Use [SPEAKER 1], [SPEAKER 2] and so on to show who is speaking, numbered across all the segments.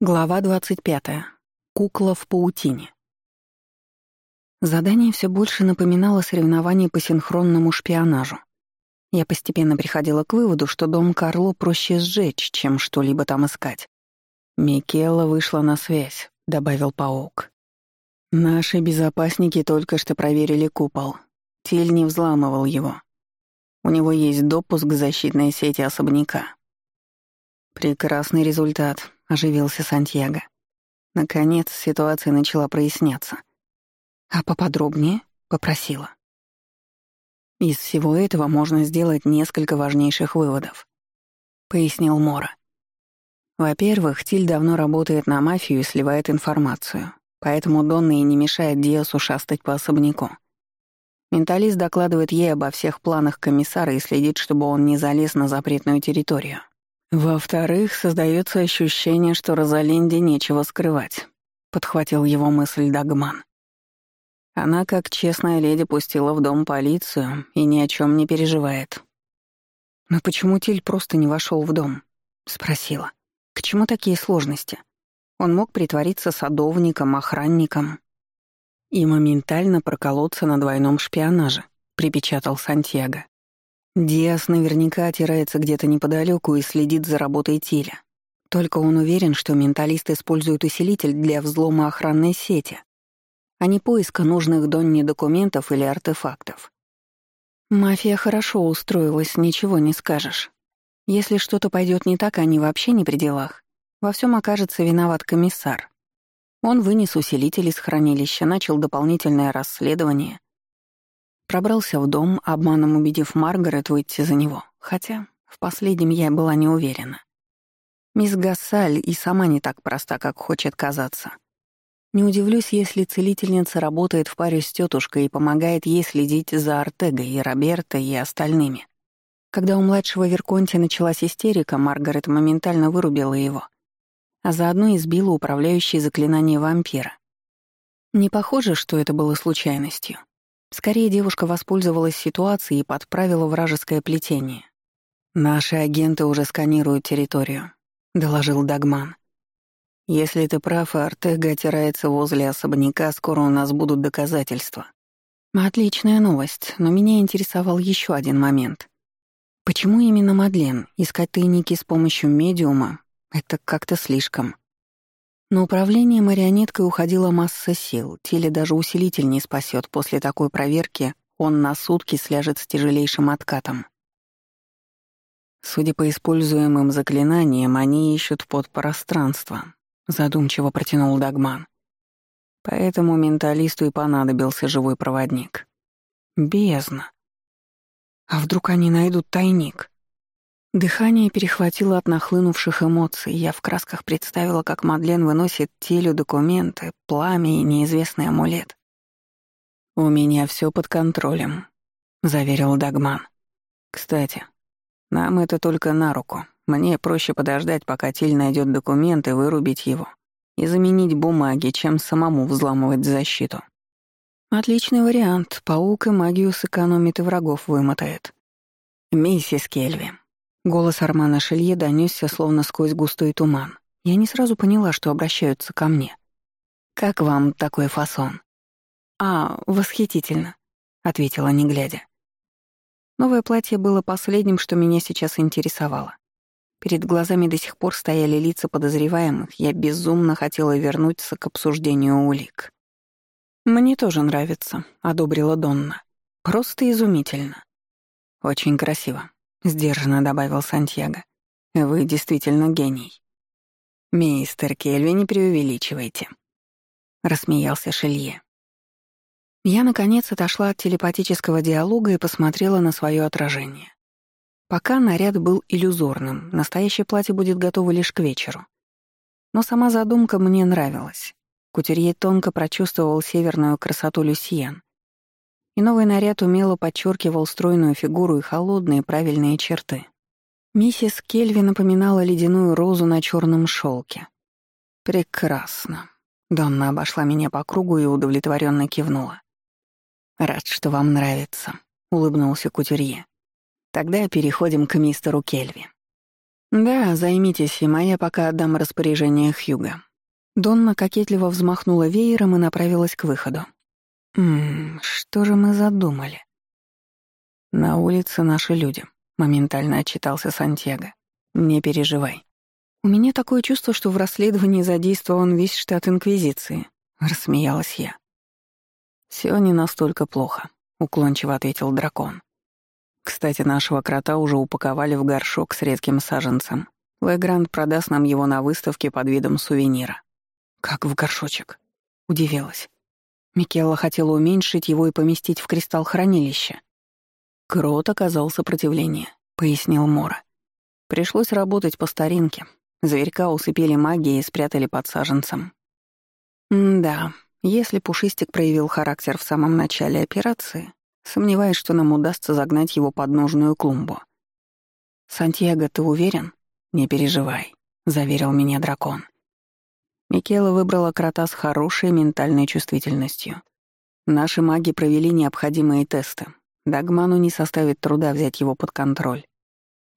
[SPEAKER 1] Глава 25. Кукла в паутине. Задание все больше напоминало соревнование по синхронному шпионажу. Я постепенно приходила к выводу, что дом Карло проще сжечь, чем что-либо там искать. «Микелла вышла на связь», — добавил паук. «Наши безопасники только что проверили купол. Тиль не взламывал его. У него есть допуск к защитной сети особняка». «Прекрасный результат», — оживился Сантьяго. Наконец, ситуация начала проясняться. «А поподробнее?» — попросила. «Из всего этого можно сделать несколько важнейших выводов», — пояснил Мора. «Во-первых, Тиль давно работает на мафию и сливает информацию, поэтому Донна и не мешает Диасу шастать по особняку. Менталист докладывает ей обо всех планах комиссара и следит, чтобы он не залез на запретную территорию. «Во-вторых, создается ощущение, что Розалинде нечего скрывать», — подхватил его мысль Дагман. Она, как честная леди, пустила в дом полицию и ни о чем не переживает. «Но почему Тиль просто не вошел в дом?» — спросила. «К чему такие сложности? Он мог притвориться садовником, охранником и моментально проколоться на двойном шпионаже», — припечатал Сантьяго. Диас наверняка отирается где-то неподалеку и следит за работой Тиля. Только он уверен, что менталист использует усилитель для взлома охранной сети, а не поиска нужных Донни документов или артефактов. Мафия хорошо устроилась, ничего не скажешь. Если что-то пойдет не так, они вообще не при делах. Во всем окажется виноват комиссар. Он вынес усилитель из хранилища, начал дополнительное расследование, Пробрался в дом, обманом убедив Маргарет выйти за него, хотя в последнем я была не уверена. Мисс Гассаль и сама не так проста, как хочет казаться. Не удивлюсь, если целительница работает в паре с тетушкой и помогает ей следить за Артегой и Роберто и остальными. Когда у младшего Верконти началась истерика, Маргарет моментально вырубила его, а заодно избила управляющий заклинание вампира. Не похоже, что это было случайностью. Скорее, девушка воспользовалась ситуацией и подправила вражеское плетение. «Наши агенты уже сканируют территорию», — доложил Дагман. «Если ты прав, и Артега отирается возле особняка, скоро у нас будут доказательства». Отличная новость, но меня интересовал еще один момент. Почему именно Мадлен? Искать тайники с помощью медиума — это как-то слишком. На управление марионеткой уходила масса сил, теле даже усилитель не спасет. После такой проверки он на сутки сляжет с тяжелейшим откатом. Судя по используемым заклинаниям, они ищут подпространство, задумчиво протянул Дагман. Поэтому менталисту и понадобился живой проводник. Бездна. А вдруг они найдут тайник? Дыхание перехватило от нахлынувших эмоций. Я в красках представила, как Мадлен выносит телю документы, пламя и неизвестный амулет. «У меня все под контролем», — заверил Дагман. «Кстати, нам это только на руку. Мне проще подождать, пока Тиль найдет документы, вырубить его и заменить бумаги, чем самому взламывать защиту». «Отличный вариант. Паук и магию сэкономит и врагов вымотает». «Миссис Кельви, Голос Армана Шелье донесся словно сквозь густой туман. Я не сразу поняла, что обращаются ко мне. «Как вам такой фасон?» «А, восхитительно», — ответила, не глядя. Новое платье было последним, что меня сейчас интересовало. Перед глазами до сих пор стояли лица подозреваемых, я безумно хотела вернуться к обсуждению улик. «Мне тоже нравится», — одобрила Донна. «Просто изумительно. Очень красиво. — сдержанно добавил Сантьяго. «Вы действительно гений». «Мистер Кельви, не преувеличивайте», — рассмеялся Шелье. Я, наконец, отошла от телепатического диалога и посмотрела на свое отражение. Пока наряд был иллюзорным, настоящее платье будет готово лишь к вечеру. Но сама задумка мне нравилась. Кутюрье тонко прочувствовал северную красоту Люсьен, и новый наряд умело подчеркивал стройную фигуру и холодные правильные черты. Миссис Кельви напоминала ледяную розу на черном шелке. «Прекрасно». Донна обошла меня по кругу и удовлетворенно кивнула. «Рад, что вам нравится», — улыбнулся кутюрье. «Тогда переходим к мистеру Кельви». «Да, займитесь им, а я пока отдам распоряжение Хьюга». Донна кокетливо взмахнула веером и направилась к выходу. «Ммм, что же мы задумали?» «На улице наши люди», — моментально отчитался Сантьяго. «Не переживай». «У меня такое чувство, что в расследовании задействован весь штат Инквизиции», — рассмеялась я. «Всё не настолько плохо», — уклончиво ответил дракон. «Кстати, нашего крота уже упаковали в горшок с редким саженцем. Легранд продаст нам его на выставке под видом сувенира». «Как в горшочек?» — удивилась. Микелла хотела уменьшить его и поместить в кристалл-хранилище. «Крот оказал сопротивление», — пояснил Мора. «Пришлось работать по старинке. Зверька усыпили магией и спрятали под саженцем». «Да, если Пушистик проявил характер в самом начале операции, сомневаюсь, что нам удастся загнать его под нужную клумбу. «Сантьяго, ты уверен?» «Не переживай», — заверил меня дракон. Микела выбрала крота с хорошей ментальной чувствительностью. Наши маги провели необходимые тесты. Дагману не составит труда взять его под контроль.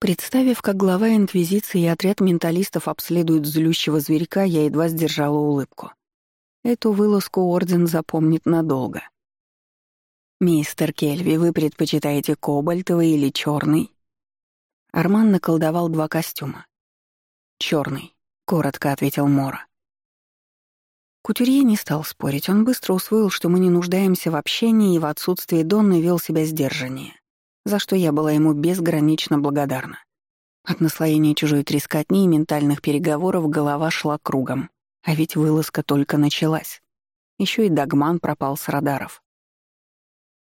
[SPEAKER 1] Представив, как глава Инквизиции и отряд менталистов обследуют злющего зверька, я едва сдержала улыбку. Эту вылазку Орден запомнит надолго. «Мистер Кельви, вы предпочитаете кобальтовый или черный?» Арман наколдовал два костюма. Черный, коротко ответил Мора. Кутюрье не стал спорить, он быстро усвоил, что мы не нуждаемся в общении и в отсутствии Донны вел себя сдержаннее, за что я была ему безгранично благодарна. От наслоения чужой трескотни и ментальных переговоров голова шла кругом. А ведь вылазка только началась. Еще и Дагман пропал с радаров.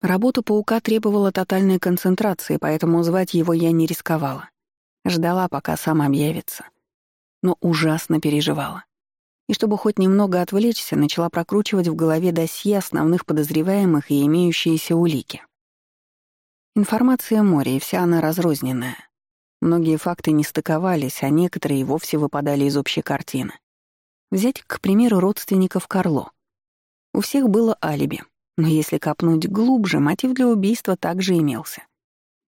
[SPEAKER 1] Работа паука требовала тотальной концентрации, поэтому звать его я не рисковала. Ждала, пока сам объявится. Но ужасно переживала. И чтобы хоть немного отвлечься, начала прокручивать в голове досье основных подозреваемых и имеющиеся улики. Информация море, и вся она разрозненная. Многие факты не стыковались, а некоторые и вовсе выпадали из общей картины. Взять, к примеру, родственников Карло. У всех было алиби, но если копнуть глубже, мотив для убийства также имелся.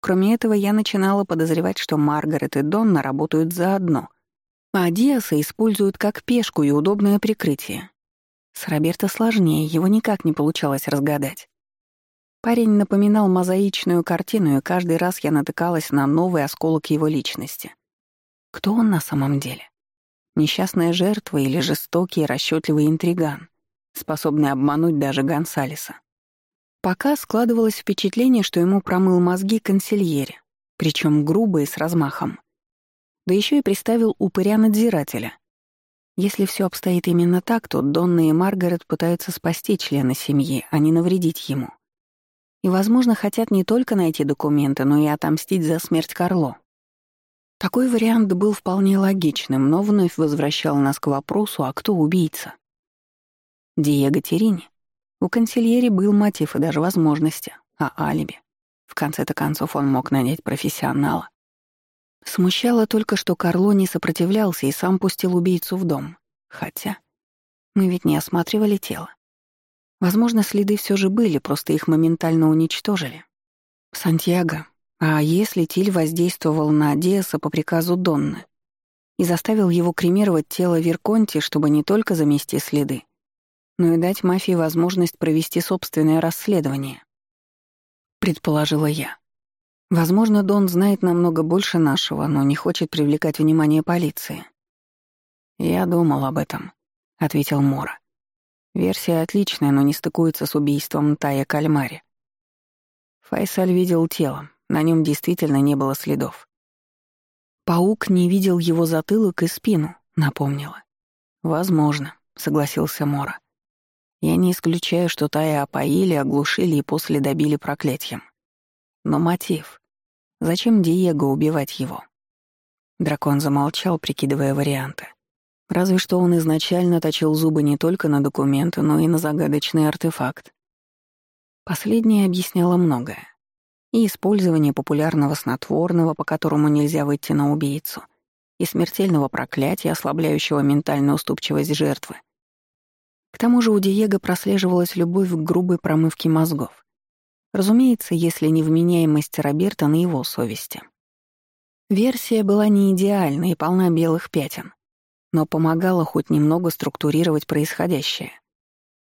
[SPEAKER 1] Кроме этого, я начинала подозревать, что Маргарет и Донна работают заодно, а Диаса используют как пешку и удобное прикрытие. С Роберто сложнее, его никак не получалось разгадать. Парень напоминал мозаичную картину, и каждый раз я натыкалась на новый осколок его личности. Кто он на самом деле? Несчастная жертва или жестокий расчетливый интриган, способный обмануть даже Гонсалеса. Пока складывалось впечатление, что ему промыл мозги консильере, причем грубо и с размахом. Да еще и приставил упыря-надзирателя. Если все обстоит именно так, то Донна и Маргарет пытаются спасти члена семьи, а не навредить ему. И, возможно, хотят не только найти документы, но и отомстить за смерть Карло. Такой вариант был вполне логичным, но вновь возвращал нас к вопросу, а кто убийца? Диего Терини. У консильери был мотив и даже возможности, а алиби. В конце-то концов он мог нанять профессионала. Смущало только, что Карло не сопротивлялся и сам пустил убийцу в дом. Хотя мы ведь не осматривали тело. Возможно, следы все же были, просто их моментально уничтожили. Сантьяго, а если Тиль воздействовал на Диаса по приказу Донны и заставил его кремировать тело Верконти, чтобы не только замести следы, но и дать мафии возможность провести собственное расследование? Предположила я. Возможно, Дон знает намного больше нашего, но не хочет привлекать внимание полиции. «Я думал об этом», — ответил Мора. «Версия отличная, но не стыкуется с убийством Тая Кальмари. Файсаль видел тело, на нем действительно не было следов. Паук не видел его затылок и спину, напомнила. «Возможно», — согласился Мора. «Я не исключаю, что Тая опоили, оглушили и после добили проклятием. Но мотив. Зачем Диего убивать его?» Дракон замолчал, прикидывая варианты. Разве что он изначально точил зубы не только на документы, но и на загадочный артефакт. Последнее объясняло многое и использование популярного снотворного, по которому нельзя выйти на убийцу, и смертельного проклятия, ослабляющего ментальную уступчивость жертвы. К тому же у Диего прослеживалась любовь к грубой промывке мозгов. Разумеется, если невменяемость Роберта на его совести. Версия была не идеальна и полна белых пятен, но помогала хоть немного структурировать происходящее.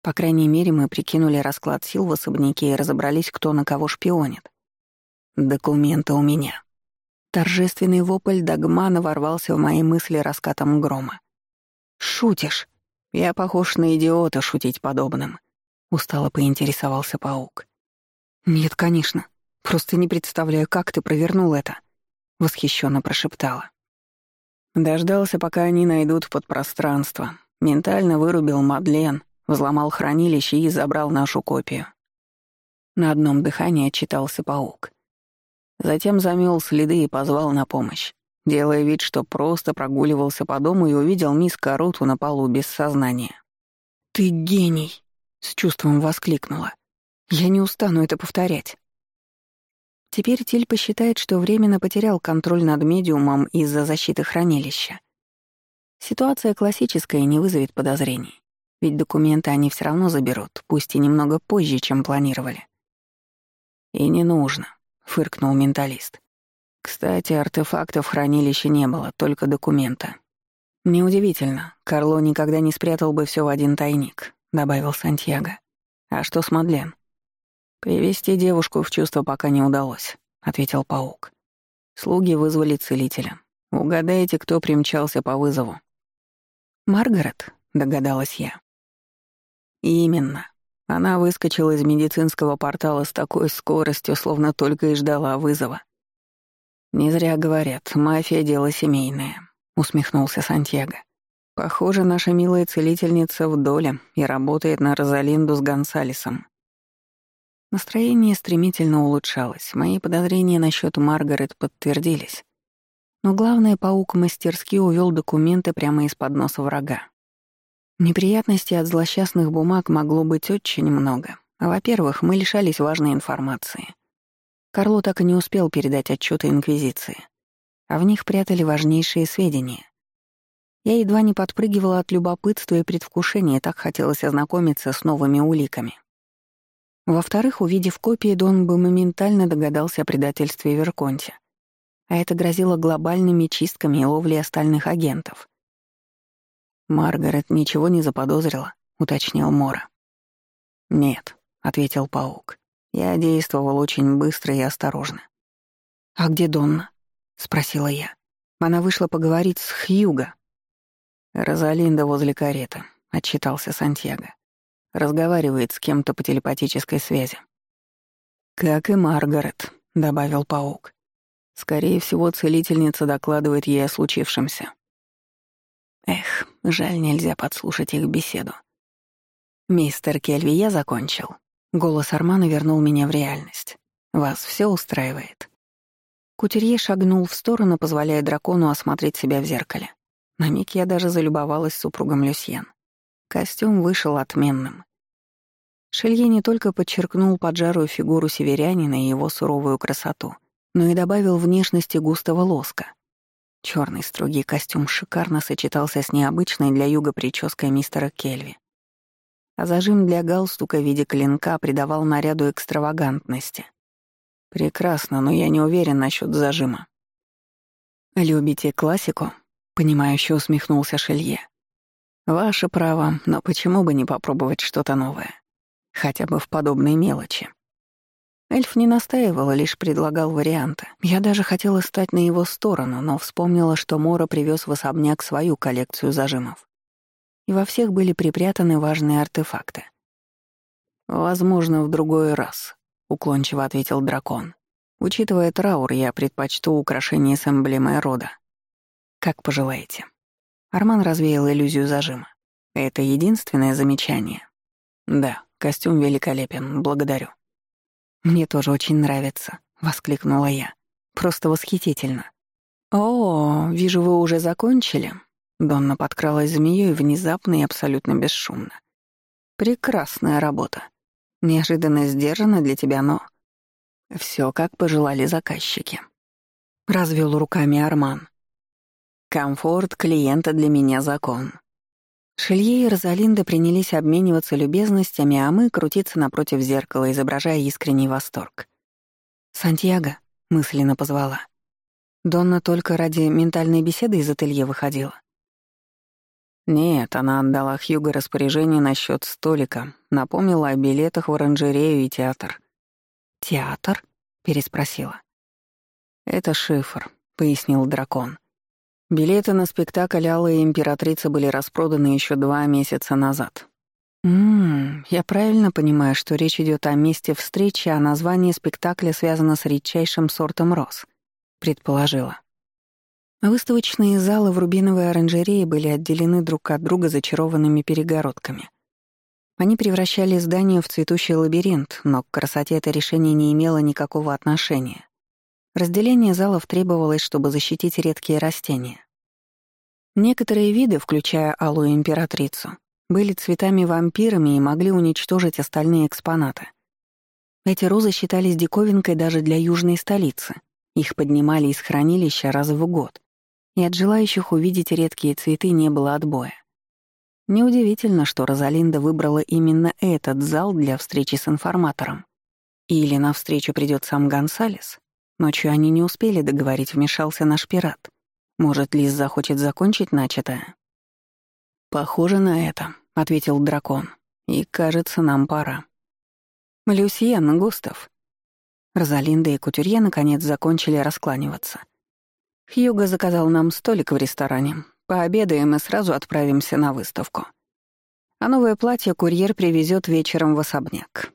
[SPEAKER 1] По крайней мере, мы прикинули расклад сил в особняке и разобрались, кто на кого шпионит. «Документы у меня». Торжественный вопль Дагмана ворвался в мои мысли раскатом грома. «Шутишь? Я похож на идиота шутить подобным», — устало поинтересовался паук. «Нет, конечно. Просто не представляю, как ты провернул это», — восхищенно прошептала. Дождался, пока они найдут подпространство. Ментально вырубил Мадлен, взломал хранилище и забрал нашу копию. На одном дыхании отчитался паук. Затем замел следы и позвал на помощь, делая вид, что просто прогуливался по дому и увидел мисс Каруту на полу без сознания. «Ты гений!» — с чувством воскликнула. «Я не устану это повторять». Теперь Тиль посчитает, что временно потерял контроль над медиумом из-за защиты хранилища. Ситуация классическая не вызовет подозрений. Ведь документы они все равно заберут, пусть и немного позже, чем планировали. «И не нужно», — фыркнул менталист. «Кстати, артефактов в хранилище не было, только документы». «Неудивительно, Карло никогда не спрятал бы все в один тайник», — добавил Сантьяго. «А что с Мадлен?» «Привести девушку в чувство пока не удалось», — ответил паук. Слуги вызвали целителя. Угадайте, кто примчался по вызову. «Маргарет», — догадалась я. «Именно. Она выскочила из медицинского портала с такой скоростью, словно только и ждала вызова. «Не зря говорят, мафия — дело семейное», — усмехнулся Сантьяго. «Похоже, наша милая целительница в доле и работает на Розалинду с Гонсалесом. Настроение стремительно улучшалось, мои подозрения насчет Маргарет подтвердились. Но главное, паук мастерски увел документы прямо из-под носа врага. Неприятностей от злосчастных бумаг могло быть очень много. Во-первых, мы лишались важной информации. Карло так и не успел передать отчеты Инквизиции, а в них прятали важнейшие сведения. Я едва не подпрыгивала от любопытства и предвкушения, так хотелось ознакомиться с новыми уликами. Во-вторых, увидев копии, Дон бы моментально догадался о предательстве Верконте. А это грозило глобальными чистками и ловлей остальных агентов. «Маргарет ничего не заподозрила», — уточнил Мора. «Нет», — ответил паук. «Я действовал очень быстро и осторожно». «А где Донна?» — спросила я. Она вышла поговорить с Хьюго. «Розалинда возле кареты», — отчитался Сантьяго. Разговаривает с кем-то по телепатической связи. «Как и Маргарет», — добавил паук. «Скорее всего, целительница докладывает ей о случившемся». Эх, жаль, нельзя подслушать их беседу. «Мистер Кельви, я закончил». Голос Армана вернул меня в реальность. «Вас все устраивает?» Кутерье шагнул в сторону, позволяя дракону осмотреть себя в зеркале. На миг я даже залюбовалась супругом Люсьен. Костюм вышел отменным. Шелье не только подчеркнул поджарую фигуру северянина и его суровую красоту, но и добавил внешности густого лоска. Черный строгий костюм шикарно сочетался с необычной для юга прической мистера Кельви. А зажим для галстука в виде клинка придавал наряду экстравагантности. Прекрасно, но я не уверен насчет зажима. «Любите классику?» — понимающе усмехнулся Шелье. Ваше право, но почему бы не попробовать что-то новое? Хотя бы в подобной мелочи. Эльф не настаивал, а лишь предлагал варианты. Я даже хотела стать на его сторону, но вспомнила, что Мора привез в особняк свою коллекцию зажимов. И во всех были припрятаны важные артефакты. «Возможно, в другой раз», — уклончиво ответил дракон. «Учитывая траур, я предпочту украшение с эмблемой рода. Как пожелаете». Арман развеял иллюзию зажима. «Это единственное замечание?» «Да, костюм великолепен, благодарю». «Мне тоже очень нравится», — воскликнула я. «Просто восхитительно». «О, вижу, вы уже закончили». Донна подкралась змеей внезапно и абсолютно бесшумно. «Прекрасная работа. Неожиданно сдержанно для тебя, но...» Все как пожелали заказчики. Развел руками Арман. Комфорт клиента для меня закон. Шелье и Розалинда принялись обмениваться любезностями, а мы крутиться напротив зеркала, изображая искренний восторг. «Сантьяго», — мысленно позвала. Донна только ради ментальной беседы из ателье выходила. Нет, она отдала Хьюго распоряжение насчет столика, напомнила о билетах в оранжерею и театр. «Театр?» — переспросила. «Это шифр», — пояснил дракон. Билеты на спектакль «Алая императрица» были распроданы еще два месяца назад. «Ммм, я правильно понимаю, что речь идет о месте встречи, а название спектакля связано с редчайшим сортом роз», — предположила. Выставочные залы в Рубиновой оранжерее были отделены друг от друга зачарованными перегородками. Они превращали здание в цветущий лабиринт, но к красоте это решение не имело никакого отношения. Разделение залов требовалось, чтобы защитить редкие растения. Некоторые виды, включая алую императрицу, были цветами-вампирами и могли уничтожить остальные экспонаты. Эти розы считались диковинкой даже для южной столицы. Их поднимали из хранилища раз в год, и от желающих увидеть редкие цветы не было отбоя. Неудивительно, что Розалинда выбрала именно этот зал для встречи с информатором. Или навстречу придет сам Гонсалес. Ночью они не успели договорить, вмешался наш пират. Может, Лиз захочет закончить начатое? «Похоже на это», — ответил дракон. «И, кажется, нам пора». «Люсьен, Густав». Розалинда и Кутюрье наконец закончили раскланиваться. Хьюго заказал нам столик в ресторане. Пообедаем и сразу отправимся на выставку. А новое платье курьер привезет вечером в особняк.